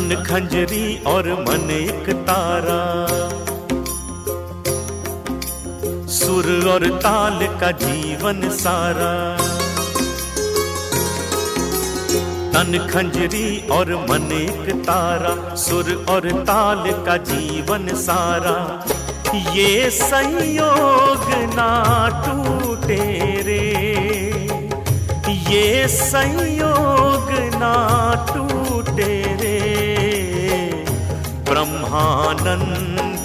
तन खंजरी और मन एक तारा। सुर और ताल का जीवन सारा। तन खंजरी और मन एक तारा, सुर और ताल का जीवन सारा। ये संयोग ना टूटे रे। ये संयोग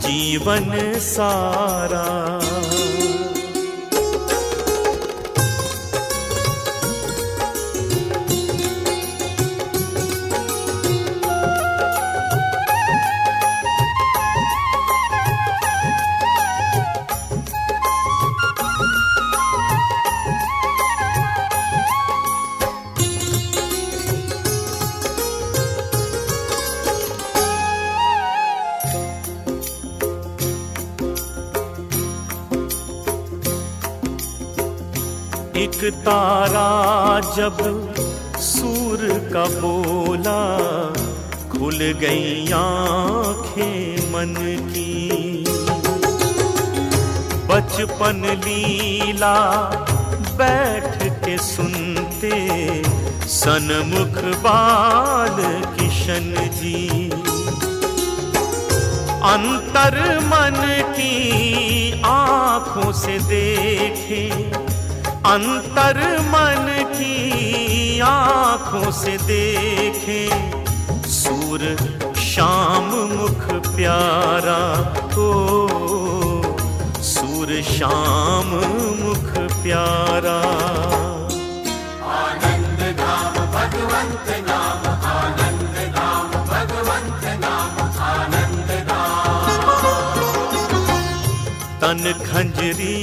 जीवन सारा। एक तारा जब सूर का बोला, खुल गई आँखें मन की। बचपन लीला बैठ के सुनते, सनमुख बाल किशन जी। अंतर मन की आँखों से देखे अंतर मन की आँखों से देखे। सूर श्याम मुख प्यारा हो। सूर श्याम मुख प्यारा। आनंद धाम भगवंत नाम आनंद धाम भगवंत नाम आनंद धाम तन खंजरी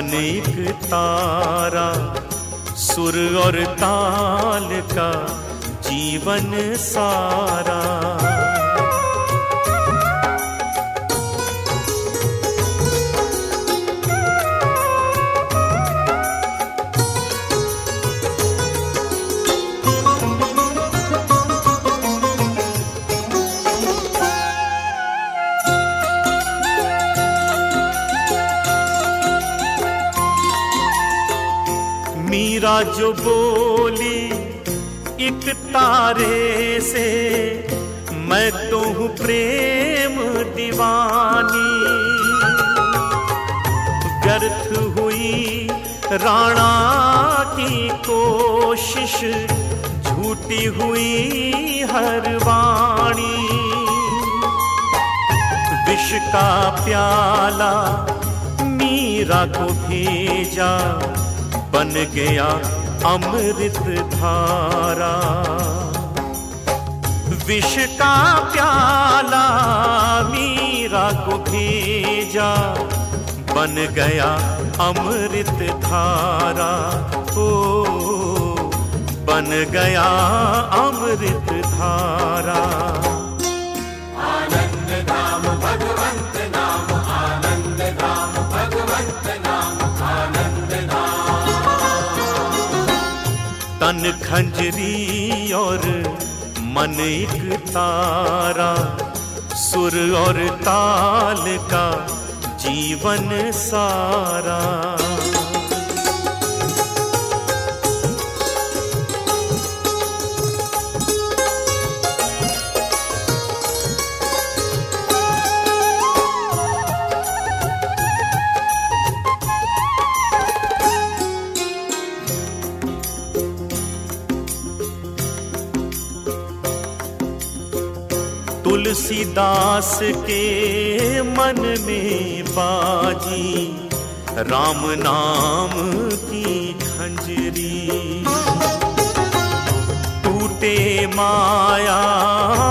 मन एक तारा सुर और ताल का जीवन सारा। मीरा जो बोली, एक तारे से मैं तो हूँ प्रेम दीवानी। व्यर्थ हुई राणा की कोशिश, झूठी हुई हर वाणी। विष का प्याला मीरा को भेजा बन गया अमृत धारा। विष का प्याला मीरा को भेजा, बन गया अमृत धारा। ओ, बन गया अमृत धारा। खंजरी और मन एक तारा सुर और ताल का जीवन सारा। तुलसीदास के मन में बाजी। राम नाम की खंजरी। टूटे माया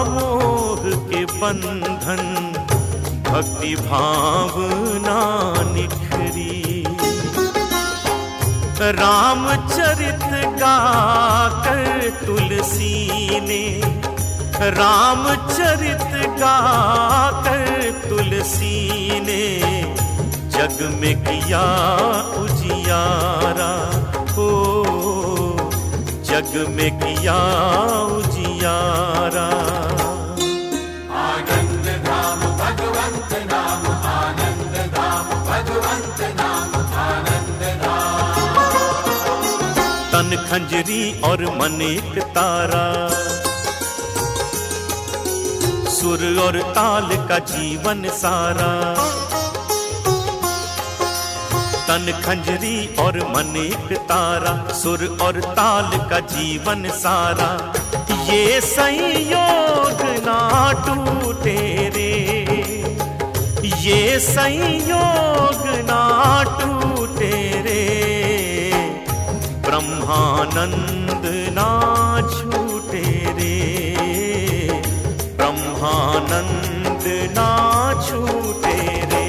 मोह के बंधन, भक्ति भावना निखरी। रामचरित गाकर तुलसी ने रामचरित गाकर तुलसी ने जग में किया उजियारा। हो जग में किया उजियारा। आनंद धाम भगवंत नाम आनंद धाम भगवंत नाम आनंद धाम। तन खंजरी और मन एक तारा। सुर और ताल का जीवन सारा। तन खंजरी और मन एक तारा, सुर और ताल का जीवन सारा। ये संयोग ना टूटे रे। ये संयोग ना टूटे रे। ब्रह्मानंद ब्रह्मानंद ना छूटे रे।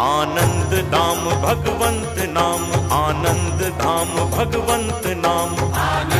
आनंद धाम भगवंत नाम आनंद धाम भगवंत नाम। आनंद